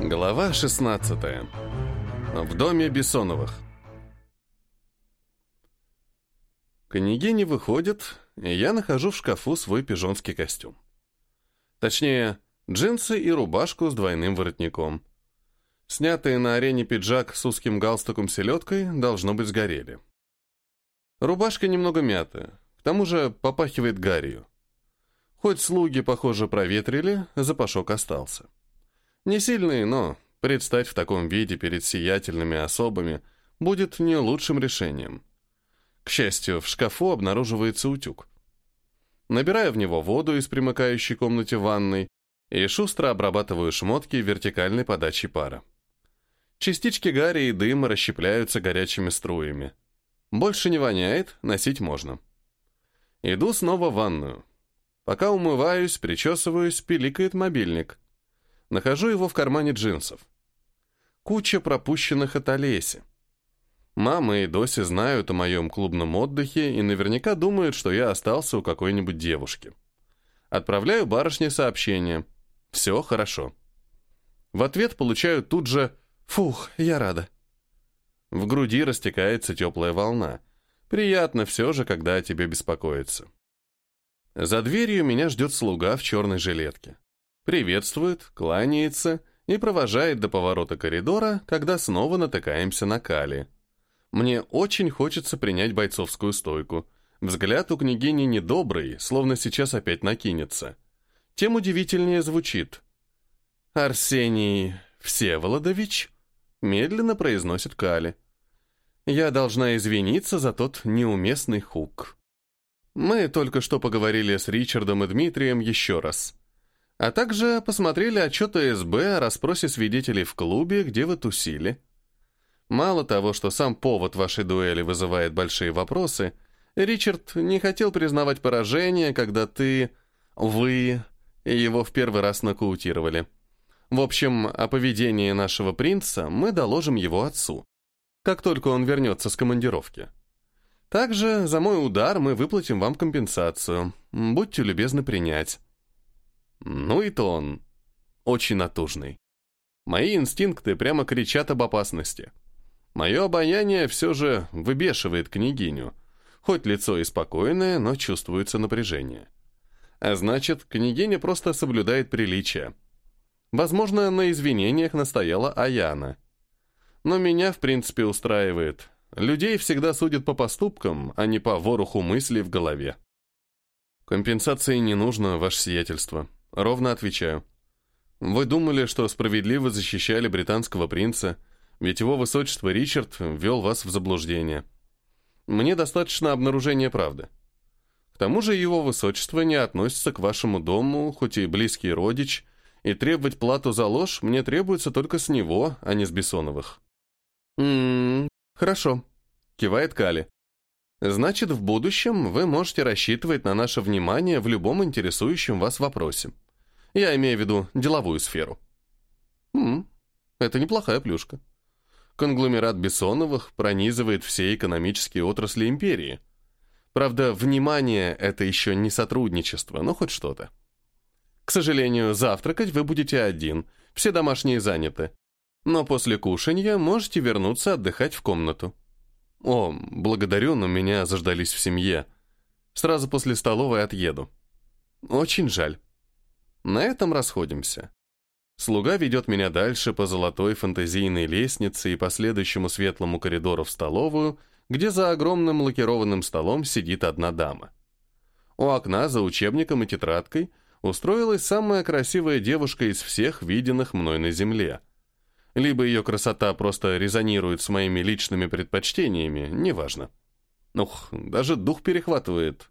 Глава 16. В доме Бессоновых. Княгиня выходит, и я нахожу в шкафу свой пижонский костюм. Точнее, джинсы и рубашку с двойным воротником. Снятые на арене пиджак с узким галстуком-селедкой должно быть сгорели. Рубашка немного мятая, к тому же попахивает гарью. Хоть слуги, похоже, проветрили, запашок остался. Не сильный, но предстать в таком виде перед сиятельными особами будет не лучшим решением. К счастью, в шкафу обнаруживается утюг. Набираю в него воду из примыкающей комнате ванной и шустро обрабатываю шмотки вертикальной подачи пара. Частички гари и дыма расщепляются горячими струями. Больше не воняет, носить можно. Иду снова в ванную. Пока умываюсь, причесываюсь, пиликает мобильник. Нахожу его в кармане джинсов. Куча пропущенных от Олеси. Мама и Дося знают о моем клубном отдыхе и наверняка думают, что я остался у какой-нибудь девушки. Отправляю барышне сообщение. Все хорошо. В ответ получаю тут же «Фух, я рада». В груди растекается теплая волна. Приятно все же, когда о тебе беспокоится. За дверью меня ждет слуга в черной жилетке приветствует, кланяется и провожает до поворота коридора, когда снова натыкаемся на Кали. Мне очень хочется принять бойцовскую стойку. Взгляд у княгини недобрый, словно сейчас опять накинется. Тем удивительнее звучит. «Арсений Всеволодович?» медленно произносит Кали. «Я должна извиниться за тот неуместный хук. Мы только что поговорили с Ричардом и Дмитрием еще раз а также посмотрели отчеты СБ о расспросе свидетелей в клубе, где вы тусили. Мало того, что сам повод вашей дуэли вызывает большие вопросы, Ричард не хотел признавать поражение, когда ты, вы, его в первый раз нокаутировали. В общем, о поведении нашего принца мы доложим его отцу, как только он вернется с командировки. Также за мой удар мы выплатим вам компенсацию. Будьте любезны принять. Ну и то он очень натужный. Мои инстинкты прямо кричат об опасности. Мое обаяние все же выбешивает княгиню. Хоть лицо и спокойное, но чувствуется напряжение. А значит, княгиня просто соблюдает приличие. Возможно, на извинениях настояла Аяна. Но меня, в принципе, устраивает. Людей всегда судят по поступкам, а не по вороху мыслей в голове. Компенсации не нужно, ваше сиятельство. Ровно отвечаю. Вы думали, что справедливо защищали британского принца, ведь его высочество Ричард ввел вас в заблуждение. Мне достаточно обнаружения правды. К тому же его высочество не относится к вашему дому, хоть и близкий родич, и требовать плату за ложь мне требуется только с него, а не с Бессоновых. «М-м, хорошо», — кивает Кали. Значит, в будущем вы можете рассчитывать на наше внимание в любом интересующем вас вопросе. Я имею в виду деловую сферу. Хм, это неплохая плюшка. Конгломерат Бессоновых пронизывает все экономические отрасли империи. Правда, внимание — это еще не сотрудничество, но хоть что-то. К сожалению, завтракать вы будете один, все домашние заняты. Но после кушанья можете вернуться отдыхать в комнату. «О, благодарю, но меня заждались в семье. Сразу после столовой отъеду. Очень жаль. На этом расходимся. Слуга ведет меня дальше по золотой фантазийной лестнице и по следующему светлому коридору в столовую, где за огромным лакированным столом сидит одна дама. У окна за учебником и тетрадкой устроилась самая красивая девушка из всех виденных мной на земле — либо ее красота просто резонирует с моими личными предпочтениями, неважно. Ух, даже дух перехватывает.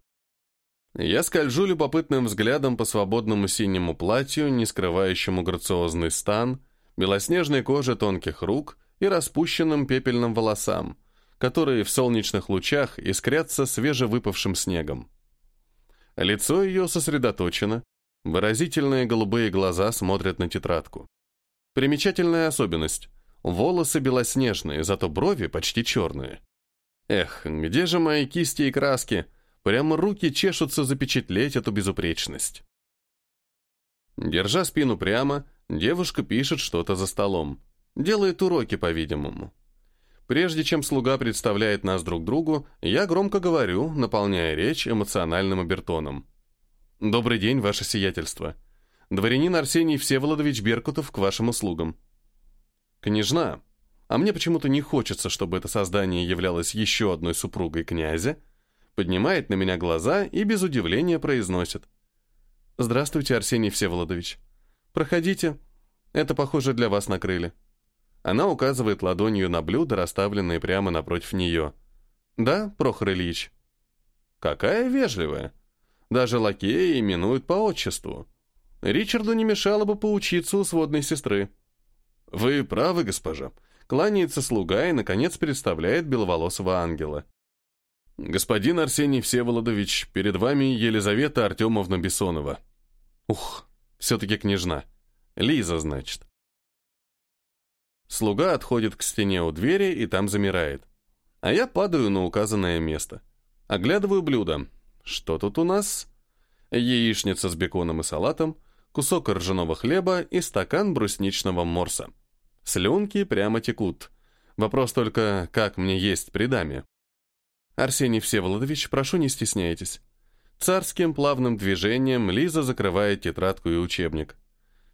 Я скольжу любопытным взглядом по свободному синему платью, не скрывающему грациозный стан, белоснежной коже тонких рук и распущенным пепельным волосам, которые в солнечных лучах искрятся свежевыпавшим снегом. Лицо ее сосредоточено, выразительные голубые глаза смотрят на тетрадку. Примечательная особенность. Волосы белоснежные, зато брови почти черные. Эх, где же мои кисти и краски? Прямо руки чешутся запечатлеть эту безупречность. Держа спину прямо, Девушка пишет что-то за столом. Делает уроки, по-видимому. Прежде чем слуга представляет нас друг другу, я громко говорю, наполняя речь эмоциональным обертоном. «Добрый день, ваше сиятельство. Дворянин Арсений Всеволодович Беркутов к вашим услугам». «Княжна, а мне почему-то не хочется, чтобы это создание являлось еще одной супругой князя», поднимает на меня глаза и без удивления произносит. «Здравствуйте, Арсений Всеволодович. Проходите. Это, похоже, для вас накрыли». Она указывает ладонью на блюда, расставленные прямо напротив нее. «Да, Прохор Ильич?» «Какая вежливая. Даже лакеи именуют по отчеству. Ричарду не мешало бы поучиться у сводной сестры». «Вы правы, госпожа», — кланяется слуга и, наконец, представляет беловолосого ангела. «Господин Арсений Всеволодович, перед вами Елизавета Артемовна Бессонова». «Ух, все-таки княжна. Лиза, значит». Слуга отходит к стене у двери и там замирает. А я падаю на указанное место. Оглядываю блюдо. Что тут у нас? Яичница с беконом и салатом, кусок ржаного хлеба и стакан брусничного морса. Слюнки прямо текут. Вопрос только, как мне есть при даме? Арсений Всеволодович, прошу, не стесняйтесь. Царским плавным движением Лиза закрывает тетрадку и учебник.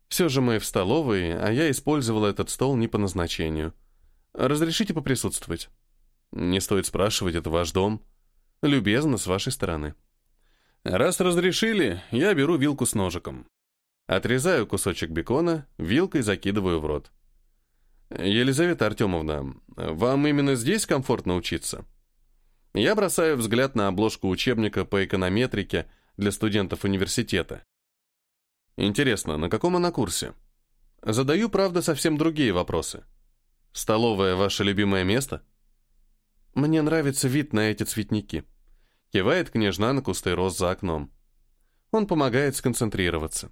Все же мы в столовой, а я использовала этот стол не по назначению. Разрешите поприсутствовать? Не стоит спрашивать, это ваш дом. Любезно с вашей стороны. Раз разрешили, я беру вилку с ножиком. Отрезаю кусочек бекона, вилкой закидываю в рот. Елизавета Артемовна, вам именно здесь комфортно учиться? Я бросаю взгляд на обложку учебника по эконометрике для студентов университета. Интересно, на каком она курсе? Задаю, правда, совсем другие вопросы. Столовая – ваше любимое место? Мне нравится вид на эти цветники. Кивает княжна на кусты роз за окном. Он помогает сконцентрироваться.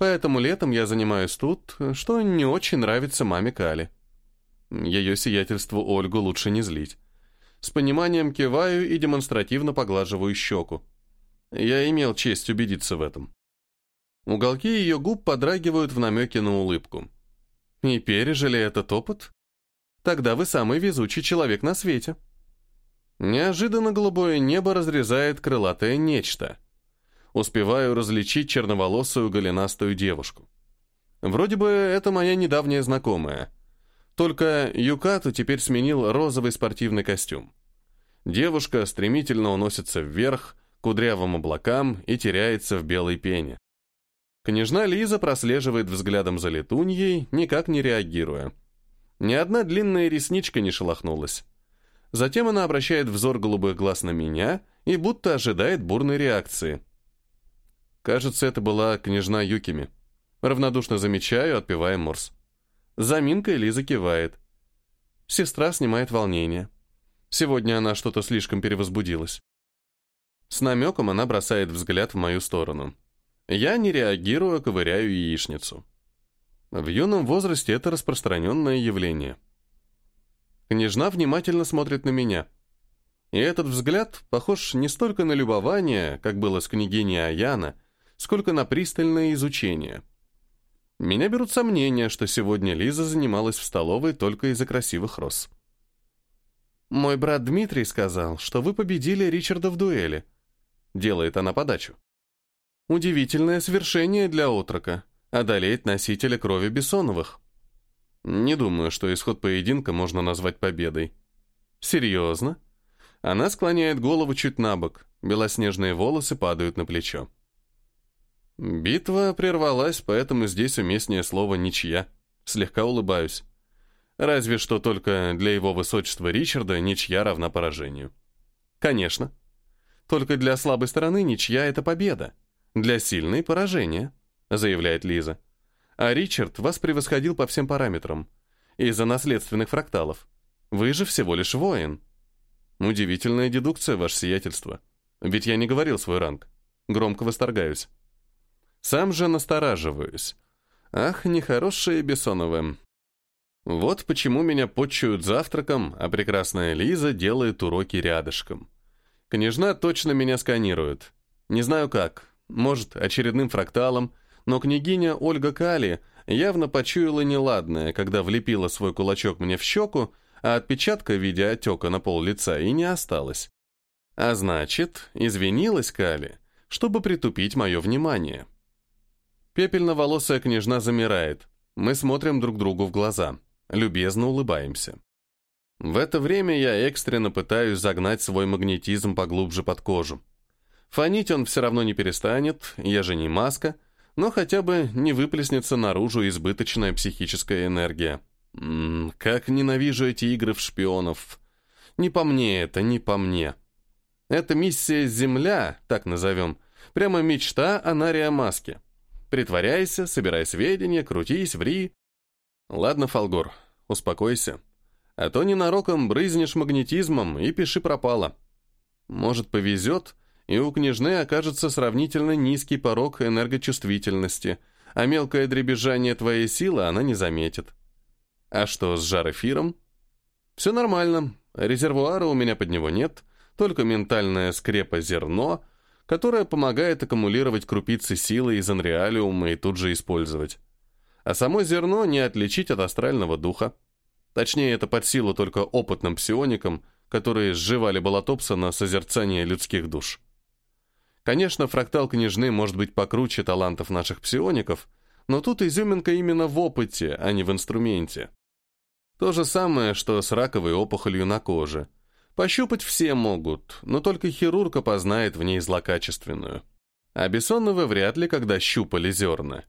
Поэтому летом я занимаюсь тут, что не очень нравится маме Кали. Ее сиятельству Ольгу лучше не злить. С пониманием киваю и демонстративно поглаживаю щеку. Я имел честь убедиться в этом. Уголки ее губ подрагивают в намеке на улыбку. И пережили этот опыт? Тогда вы самый везучий человек на свете. Неожиданно голубое небо разрезает крылатое нечто. Успеваю различить черноволосую голенастую девушку. Вроде бы это моя недавняя знакомая. Только Юкату теперь сменил розовый спортивный костюм. Девушка стремительно уносится вверх, к кудрявым облакам и теряется в белой пене. Княжна Лиза прослеживает взглядом за летуньей, никак не реагируя. Ни одна длинная ресничка не шелохнулась. Затем она обращает взор голубых глаз на меня и будто ожидает бурной реакции. Кажется, это была княжна Юкими. Равнодушно замечаю, отпивая морс. Заминкой Лиза кивает. Сестра снимает волнение. Сегодня она что-то слишком перевозбудилась. С намеком она бросает взгляд в мою сторону. Я, не реагируя, ковыряю яичницу. В юном возрасте это распространенное явление. Княжна внимательно смотрит на меня. И этот взгляд похож не столько на любование, как было с княгиней Аяна, сколько на пристальное изучение. Меня берут сомнения, что сегодня Лиза занималась в столовой только из-за красивых роз. «Мой брат Дмитрий сказал, что вы победили Ричарда в дуэли». Делает она подачу. «Удивительное свершение для отрока — одолеть носителя крови Бессоновых». Не думаю, что исход поединка можно назвать победой. «Серьезно?» Она склоняет голову чуть на бок, белоснежные волосы падают на плечо. Битва прервалась, поэтому здесь уместнее слово «ничья». Слегка улыбаюсь. Разве что только для его высочества Ричарда ничья равна поражению. Конечно. Только для слабой стороны ничья — это победа. Для сильной — поражение, заявляет Лиза. А Ричард вас превосходил по всем параметрам. Из-за наследственных фракталов. Вы же всего лишь воин. Удивительная дедукция, ваше сиятельство. Ведь я не говорил свой ранг. Громко восторгаюсь. Сам же настораживаюсь. Ах, нехорошие Бессоновы. Вот почему меня почуют завтраком, а прекрасная Лиза делает уроки рядышком. Княжна точно меня сканирует. Не знаю как, может, очередным фракталом, но княгиня Ольга Кали явно почуяла неладное, когда влепила свой кулачок мне в щеку, а отпечатка в виде отека на пол лица и не осталось. А значит, извинилась Кали, чтобы притупить мое внимание. Пепельноволосая княжна замирает. Мы смотрим друг другу в глаза, любезно улыбаемся. В это время я экстренно пытаюсь загнать свой магнетизм поглубже под кожу. Фонить он все равно не перестанет, я же не маска, но хотя бы не выплеснется наружу избыточная психическая энергия. М -м, как ненавижу эти игры в шпионов. Не по мне это, не по мне. Эта миссия «Земля», так назовем, прямо мечта о Нария Маске. Притворяйся, собирай сведения, крутись, ври. Ладно, Фолгор, успокойся. А то ненароком брызнешь магнетизмом и пиши пропало. Может, повезет, и у княжны окажется сравнительно низкий порог энергочувствительности, а мелкое дребезжание твоей силы она не заметит. А что с жар-эфиром? Все нормально, резервуара у меня под него нет, только ментальная скрепа которое помогает аккумулировать крупицы силы из анреалиума и тут же использовать. А само зерно не отличить от астрального духа. Точнее, это под силу только опытным псионикам, которые сживали Балатопса на созерцание людских душ. Конечно, фрактал княжны может быть покруче талантов наших псиоников, но тут изюминка именно в опыте, а не в инструменте. То же самое, что с раковой опухолью на коже – Пощупать все могут, но только хирург опознает в ней злокачественную. А Бессоновы вряд ли когда щупали зерна.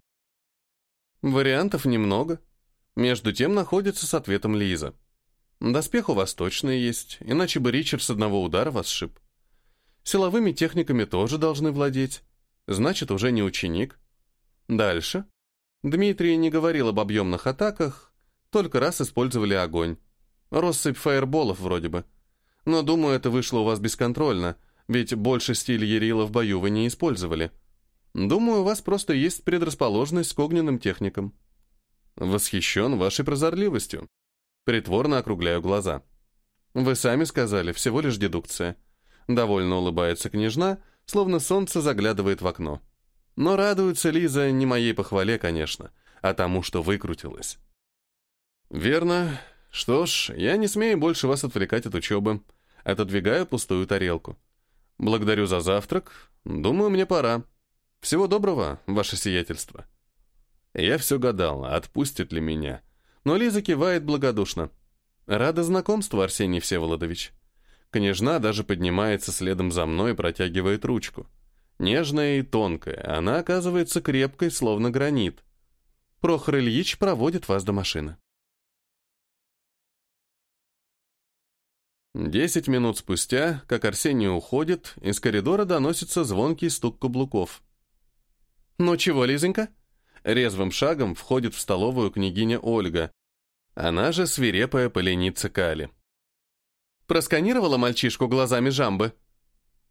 Вариантов немного. Между тем находится с ответом Лиза. Доспех у вас точно есть, иначе бы Ричард с одного удара вас сшиб. Силовыми техниками тоже должны владеть. Значит, уже не ученик. Дальше. Дмитрий не говорил об объемных атаках, только раз использовали огонь. Россыпь фаерболов вроде бы. Но, думаю, это вышло у вас бесконтрольно, ведь больше стиль Ярила в бою вы не использовали. Думаю, у вас просто есть предрасположенность к огненным техникам. Восхищен вашей прозорливостью. Притворно округляю глаза. Вы сами сказали, всего лишь дедукция. Довольно улыбается княжна, словно солнце заглядывает в окно. Но радуется Лиза не моей похвале, конечно, а тому, что выкрутилась. Верно, что ж, я не смею больше вас отвлекать от учебы. Отодвигаю пустую тарелку. Благодарю за завтрак. Думаю, мне пора. Всего доброго, ваше сиятельство. Я все гадал, отпустит ли меня. Но Лиза кивает благодушно. Рада знакомству, Арсений Всеволодович. Княжна даже поднимается следом за мной и протягивает ручку. Нежная и тонкая, она оказывается крепкой, словно гранит. Прохор Ильич проводит вас до машины. Десять минут спустя, как Арсений уходит, из коридора доносится звонкий стук каблуков. «Ну чего, Лизонька?» Резвым шагом входит в столовую княгиня Ольга. Она же свирепая поленица Кали. «Просканировала мальчишку глазами жамбы?»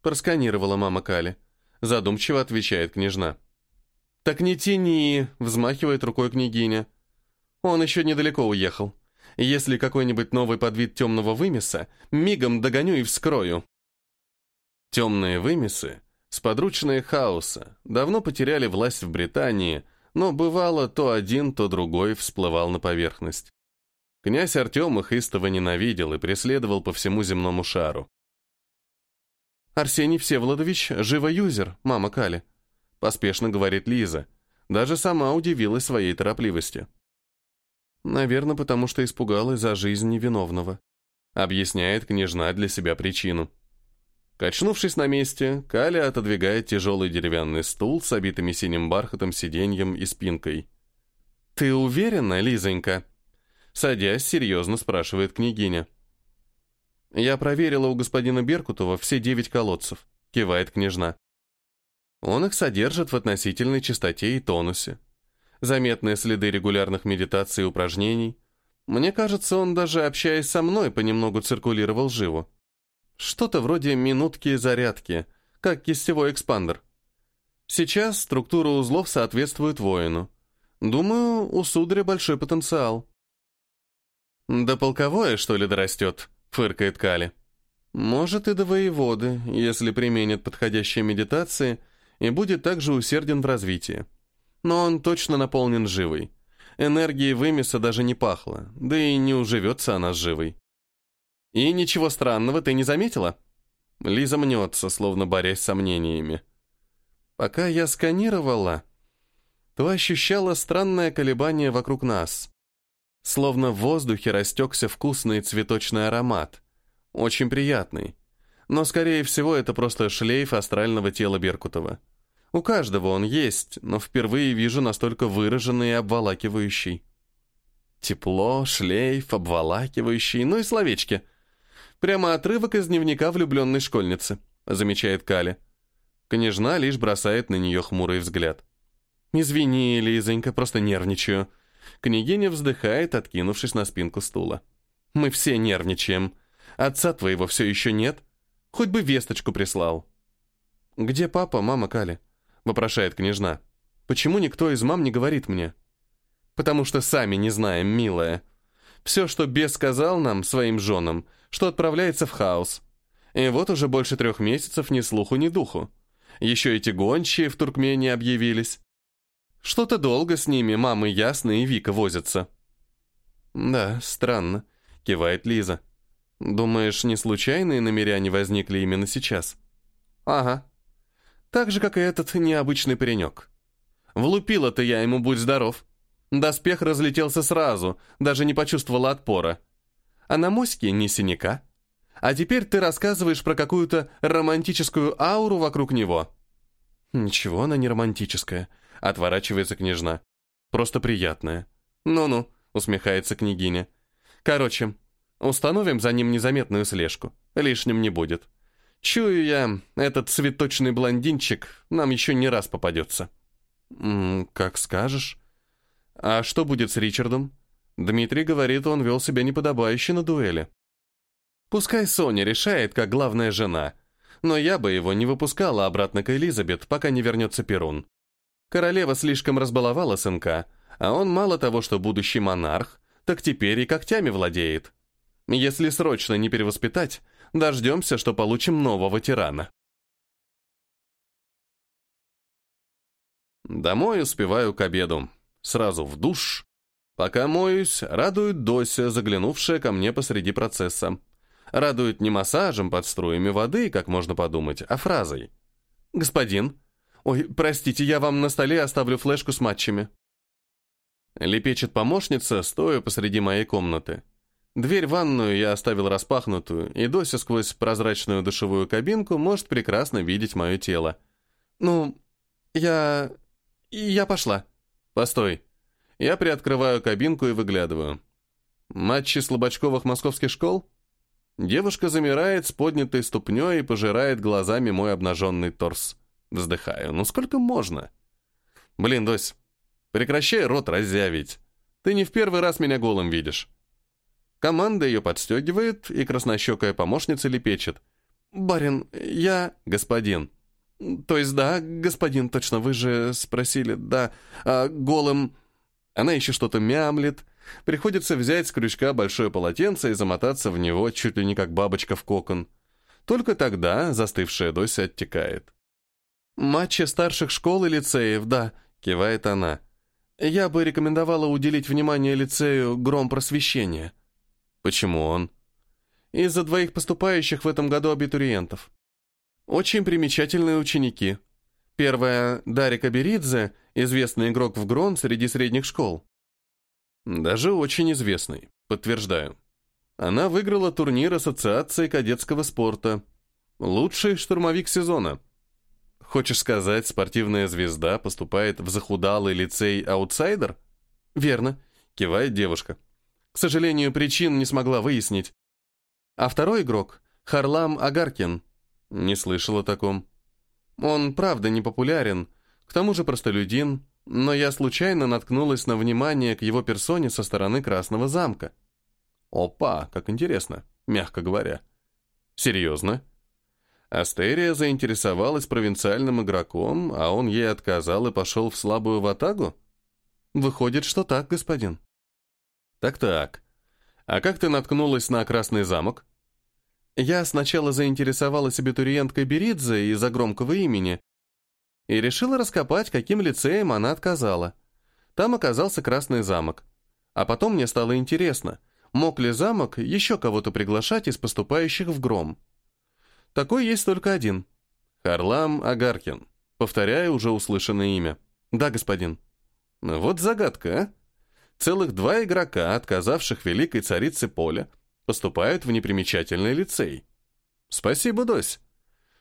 «Просканировала мама Кали», — задумчиво отвечает княжна. «Так не тяни», — взмахивает рукой княгиня. «Он еще недалеко уехал». Если какой-нибудь новый подвид темного вымеса, мигом догоню и вскрою. Темные вымесы, сподручные хаоса, давно потеряли власть в Британии, но бывало то один, то другой всплывал на поверхность. Князь Артем их истово ненавидел и преследовал по всему земному шару. «Арсений Всеволодович, живо-юзер, мама Кали», — поспешно говорит Лиза. Даже сама удивилась своей торопливости. Наверное, потому что испугалась за жизнь невиновного. Объясняет княжна для себя причину. Качнувшись на месте, Каля отодвигает тяжелый деревянный стул с обитыми синим бархатом сиденьем и спинкой. «Ты уверена, Лизонька?» Садясь, серьезно спрашивает княгиня. «Я проверила у господина Беркутова все девять колодцев», — кивает княжна. «Он их содержит в относительной чистоте и тонусе заметные следы регулярных медитаций и упражнений. Мне кажется, он даже, общаясь со мной, понемногу циркулировал живо. Что-то вроде минутки зарядки, как кистевой экспандер. Сейчас структура узлов соответствует воину. Думаю, у сударя большой потенциал. «Да полковое, что ли, дорастет?» — фыркает Кали. «Может, и до воеводы, если применит подходящие медитации и будет также усерден в развитии но он точно наполнен живой. Энергии вымеса даже не пахло, да и не уживется она с живой. И ничего странного ты не заметила? Лиза мнется, словно борясь с сомнениями. Пока я сканировала, то ощущала странное колебание вокруг нас. Словно в воздухе растекся вкусный цветочный аромат. Очень приятный. Но, скорее всего, это просто шлейф астрального тела Беркутова. У каждого он есть, но впервые вижу настолько выраженный и обволакивающий. Тепло, шлейф, обволакивающий, ну и словечки. Прямо отрывок из дневника влюбленной школьницы, замечает Кали. Княжна лишь бросает на нее хмурый взгляд. «Извини, Лизонька, просто нервничаю». Княгиня вздыхает, откинувшись на спинку стула. «Мы все нервничаем. Отца твоего все еще нет. Хоть бы весточку прислал». «Где папа, мама Кали?» — вопрошает княжна. «Почему никто из мам не говорит мне?» «Потому что сами не знаем, милая. Все, что бес сказал нам, своим женам, что отправляется в хаос. И вот уже больше трех месяцев ни слуху, ни духу. Еще эти гончие в Туркмении объявились. Что-то долго с ними мамы Ясны и Вика возятся». «Да, странно», — кивает Лиза. «Думаешь, не случайные намеряне возникли именно сейчас?» «Ага», так же, как и этот необычный паренек. Влупила-то я ему, будь здоров. Доспех разлетелся сразу, даже не почувствовала отпора. А на моське ни синяка. А теперь ты рассказываешь про какую-то романтическую ауру вокруг него. Ничего она не романтическая, отворачивается княжна. Просто приятная. Ну-ну, усмехается княгиня. Короче, установим за ним незаметную слежку. Лишним не будет. Чую я, этот цветочный блондинчик нам еще не раз попадется. М -м, как скажешь. А что будет с Ричардом? Дмитрий говорит, он вел себя неподобающе на дуэли. Пускай Соня решает, как главная жена, но я бы его не выпускала обратно к Элизабет, пока не вернется Перун. Королева слишком разбаловала сынка, а он мало того, что будущий монарх, так теперь и когтями владеет. Если срочно не перевоспитать, Дождемся, что получим нового тирана. Домой успеваю к обеду. Сразу в душ. Пока моюсь, радует Дося, заглянувшая ко мне посреди процесса. Радует не массажем под струями воды, как можно подумать, а фразой. «Господин, ой, простите, я вам на столе оставлю флешку с матчами». Лепечет помощница, стоя посреди моей комнаты. Дверь в ванную я оставил распахнутую, и Дося сквозь прозрачную душевую кабинку может прекрасно видеть мое тело. «Ну, я... я пошла». «Постой». Я приоткрываю кабинку и выглядываю. Матчи слабочковых московских школ? Девушка замирает с поднятой ступней и пожирает глазами мой обнаженный торс. Вздыхаю. Ну сколько можно? Блин, Дось, прекращай рот раззявить. Ты не в первый раз меня голым видишь. Команда ее подстегивает, и краснощекая помощница лепечет. «Барин, я...» «Господин». «То есть да, господин, точно, вы же спросили, да, а, голым...» Она еще что-то мямлет. Приходится взять с крючка большое полотенце и замотаться в него, чуть ли не как бабочка в кокон. Только тогда застывшая Дося оттекает. «Матчи старших школ и лицеев, да», — кивает она. «Я бы рекомендовала уделить внимание лицею гром просвещения». Почему он? Из-за двоих поступающих в этом году абитуриентов. Очень примечательные ученики. Первая — Дарика Беридзе, известный игрок в Грон среди средних школ. Даже очень известный, подтверждаю. Она выиграла турнир Ассоциации кадетского спорта. Лучший штурмовик сезона. Хочешь сказать, спортивная звезда поступает в захудалый лицей «Аутсайдер»? Верно, кивает девушка. К сожалению, причин не смогла выяснить. А второй игрок — Харлам Агаркин. Не слышал о таком. Он, правда, не популярен, к тому же простолюдин, но я случайно наткнулась на внимание к его персоне со стороны Красного замка. Опа, как интересно, мягко говоря. Серьезно? Астерия заинтересовалась провинциальным игроком, а он ей отказал и пошел в слабую ватагу? Выходит, что так, господин. Так-так. А как ты наткнулась на Красный замок? Я сначала заинтересовалась абитуриенткой Беридзе из-за громкого имени и решила раскопать, каким лицеем она отказала. Там оказался Красный замок. А потом мне стало интересно, мог ли замок еще кого-то приглашать из поступающих в Гром. Такой есть только один. Харлам Агаркин. Повторяю уже услышанное имя. Да, господин. Вот загадка, а? Целых два игрока, отказавших великой царице поля, поступают в непримечательный лицей. Спасибо, Дось.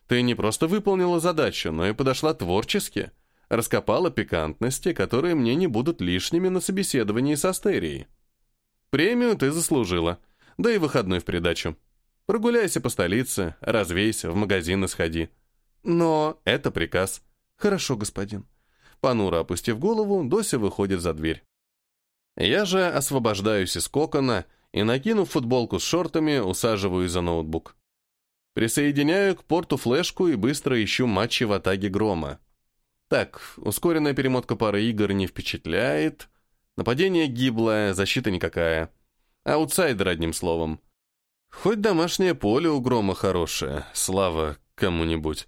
Ты не просто выполнила задачу, но и подошла творчески, раскопала пикантности, которые мне не будут лишними на собеседовании с Астерией. Премию ты заслужила, да и выходной в придачу. Прогуляйся по столице, развейся, в магазины сходи. Но это приказ. Хорошо, господин. Понуро опустив голову, Дося выходит за дверь. Я же освобождаюсь из кокона и, накинув футболку с шортами, усаживаюсь за ноутбук. Присоединяю к порту флешку и быстро ищу матчи в атаге Грома. Так, ускоренная перемотка пары игр не впечатляет. Нападение гиблое, защита никакая. Аутсайдер, одним словом. Хоть домашнее поле у Грома хорошее, слава кому-нибудь.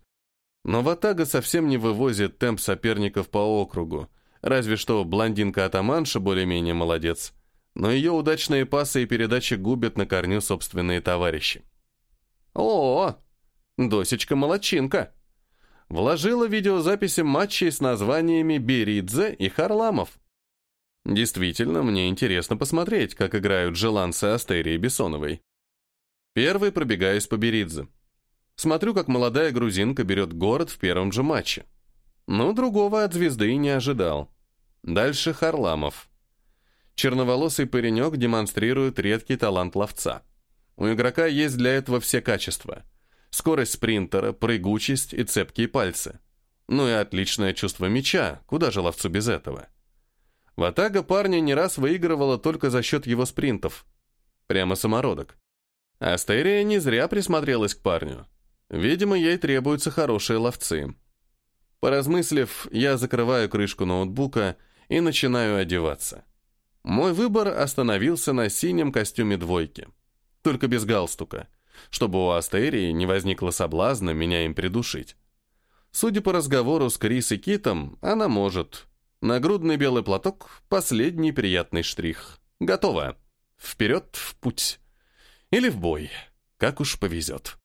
Но Ватага совсем не вывозит темп соперников по округу, разве что блондинка-атаманша более-менее молодец. Но ее удачные пасы и передачи губят на корню собственные товарищи. О, Досечка молодчинка. Вложила видеозаписи матчей с названиями Беридзе и Харламов. Действительно, мне интересно посмотреть, как играют желанцы Астерии Бессоновой. Первый пробегаюсь по Беридзе. Смотрю, как молодая грузинка берет город в первом же матче. Но другого от звезды и не ожидал. Дальше Харламов. Черноволосый паренек демонстрирует редкий талант ловца. У игрока есть для этого все качества. Скорость спринтера, прыгучесть и цепкие пальцы. Ну и отличное чувство мяча, куда же ловцу без этого? Ватага парня не раз выигрывала только за счет его спринтов. Прямо самородок. Астерия не зря присмотрелась к парню. Видимо, ей требуются хорошие ловцы. Поразмыслив, я закрываю крышку ноутбука и начинаю одеваться. Мой выбор остановился на синем костюме двойки только без галстука, чтобы у Астерии не возникло соблазна меня им придушить. Судя по разговору с Крис и Китом, она может. Нагрудный белый платок — последний приятный штрих. Готово. Вперед в путь. Или в бой, как уж повезет.